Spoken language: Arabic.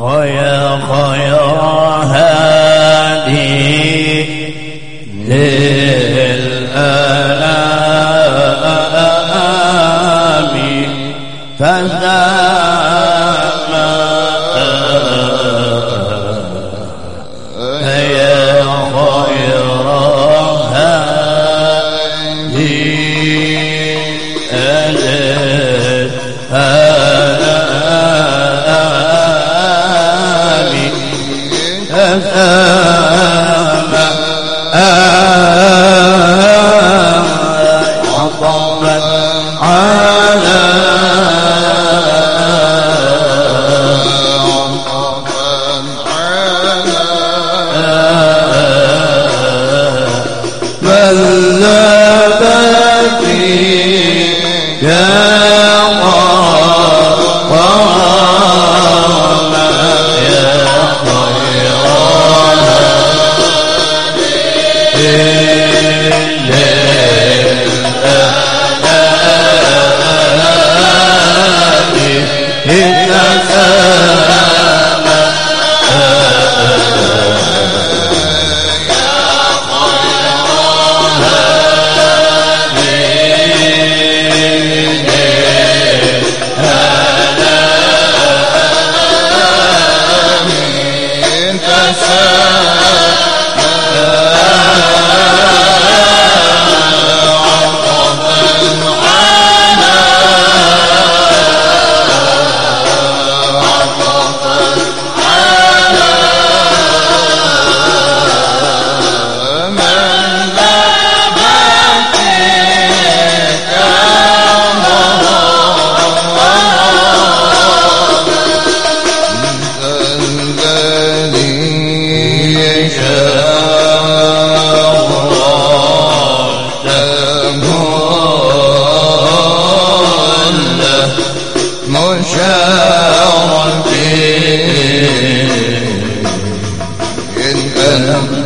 ويا خير هادي للأنام فذا Amen.